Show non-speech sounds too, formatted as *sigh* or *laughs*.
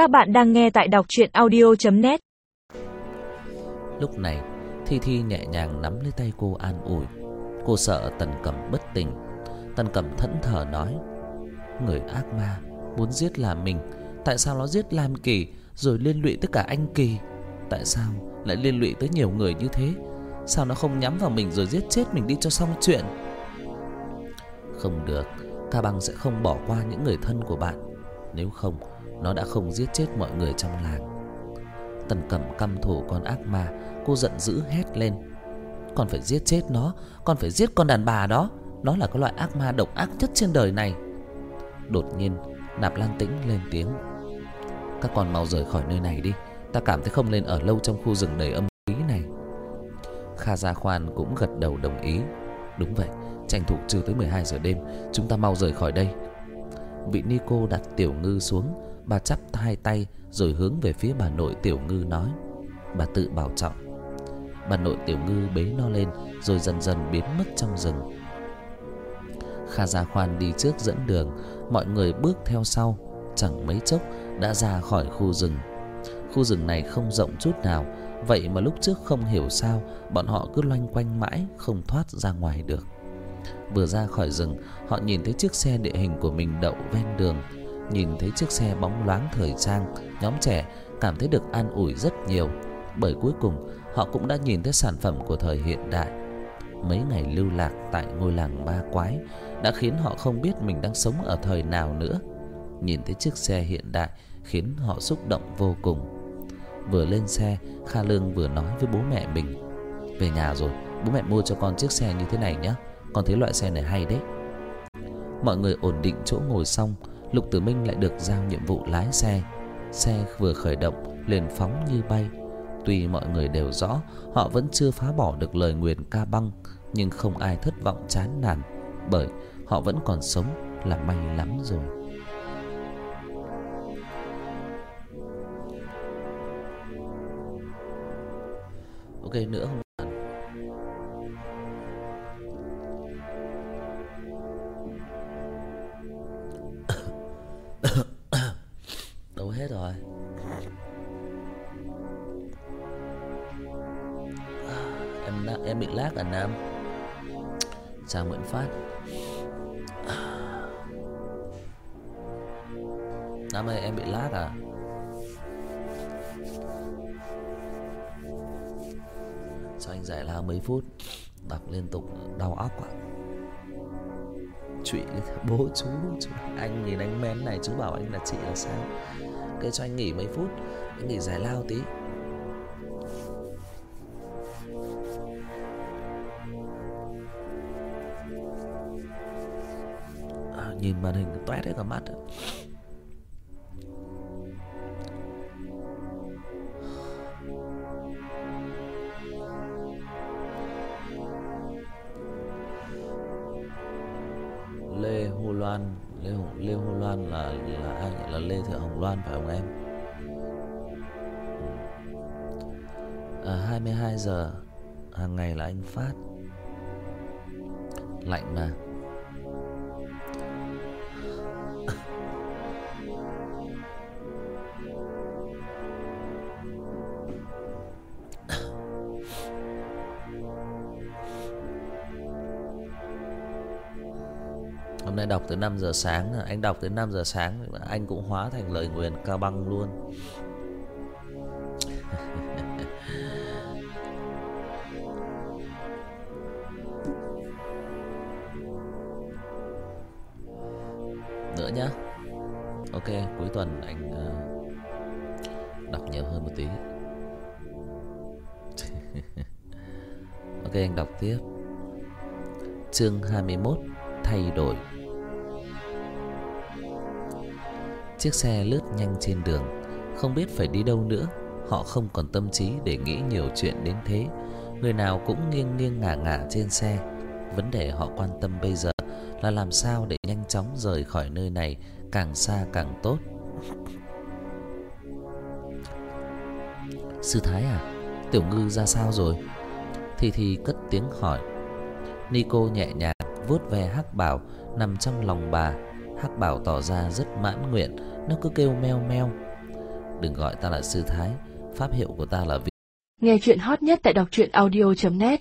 Các bạn đang nghe tại đọc chuyện audio.net Lúc này, Thi Thi nhẹ nhàng nắm lấy tay cô an ủi. Cô sợ Tần Cẩm bất tỉnh. Tần Cẩm thẫn thờ nói, Người ác ma Muốn giết là mình, Tại sao nó giết Lam Kỳ Rồi liên lụy tất cả anh Kỳ? Tại sao lại liên lụy tới nhiều người như thế? Sao nó không nhắm vào mình rồi giết chết mình đi cho xong chuyện? Không được Ca băng sẽ không bỏ qua những người thân của bạn. Nếu không, Nó đã không giết chết mọi người trong làng. Tần Cẩm căm thù con ác ma, Cô giận dữ hét lên. Con phải giết chết nó, Con phải giết con đàn bà đó. Nó là cái loại ác ma độc ác nhất trên đời này. Đột nhiên, Nạp Lan Tĩnh lên tiếng. Các con mau rời khỏi nơi này đi, Ta cảm thấy không nên ở lâu trong khu rừng đầy âm khí này. Kha Gia Khoan cũng gật đầu đồng ý. Đúng vậy, Tranh thủ chưa tới 12 giờ đêm, Chúng ta mau rời khỏi đây. Vị Nico đặt Tiểu Ngư xuống. Bà chắp hai tay Rồi hướng về phía bà nội Tiểu Ngư nói. Bà tự bảo trọng. Bà nội Tiểu Ngư bế nó lên Rồi dần dần biến mất trong rừng. Kha Gia Khoan đi trước dẫn đường. Mọi người bước theo sau. Chẳng mấy chốc đã ra khỏi khu rừng. Khu rừng này không rộng chút nào. Vậy mà lúc trước không hiểu sao, Bọn họ cứ loanh quanh mãi, Không thoát ra ngoài được. Vừa ra khỏi rừng, Họ nhìn thấy chiếc xe địa hình của mình đậu ven đường. Nhìn thấy chiếc xe bóng loáng thời trang, Nhóm trẻ cảm thấy được an ủi rất nhiều. Bởi cuối cùng, Họ cũng đã nhìn thấy sản phẩm của thời hiện đại. Mấy ngày lưu lạc tại ngôi làng ba quái Đã khiến họ không biết mình đang sống ở thời nào nữa. Nhìn thấy chiếc xe hiện đại Khiến họ xúc động vô cùng. Vừa lên xe, Kha Lương vừa nói với bố mẹ mình, Về nhà rồi, Bố mẹ mua cho con chiếc xe như thế này nhé con thấy loại xe này hay đấy. Mọi người ổn định chỗ ngồi xong, Lục Tử Minh lại được giao nhiệm vụ lái xe. Xe vừa khởi động, liền phóng như bay. Tuy mọi người đều rõ, Họ vẫn chưa phá bỏ được lời nguyền ca băng, Nhưng không ai thất vọng chán nản, Bởi họ vẫn còn sống là may lắm rồi. Ok, nữa không? Em em bị lag à Nam Chào Nguyễn Phát. Nam ơi em bị lag à? Cho anh giải lao mấy phút? Đọc liên tục đau óc ạ Chị bố chú, chú Anh nhìn anh men này chú bảo anh là chị là sao? Cái cho anh nghỉ mấy phút Anh nghỉ giải lao tí. Nhìn màn hình toét hết cả mắt đó. Lê Hồ Loan, Lê Hồng Lê Hồ Loan là là ai nhỉ? là Lê Thị Hồng Loan phải không em? Ừ. À 22 giờ, hàng ngày là anh phát. Lạnh mà. Hôm nay đọc tới 5 giờ sáng Anh đọc tới 5 giờ sáng Anh cũng hóa thành lời nguyền ca băng luôn. *laughs* Nữa nhá. Ok, cuối tuần anh ờ, Đọc nhiều hơn một tí. *laughs* Ok, anh đọc tiếp. Chương 21 Thay đổi. Chiếc xe lướt nhanh trên đường. Không biết phải đi đâu nữa, Họ không còn tâm trí để nghĩ nhiều chuyện đến thế. Người nào cũng nghiêng nghiêng ngả ngả trên xe. Vấn đề họ quan tâm bây giờ Là làm sao để nhanh chóng rời khỏi nơi này Càng xa càng tốt. Sư Thái à Tiểu ngư ra sao rồi? Thì thì cất tiếng hỏi. Nico nhẹ nhàng vuốt ve hắc bảo nằm trong lòng bà. Hắc bảo tỏ ra rất mãn nguyện. Nó cứ kêu meo meo. Đừng gọi ta là sư thái. Pháp hiệu của ta là Nghe chuyện hot nhất tại đọc truyện audio.net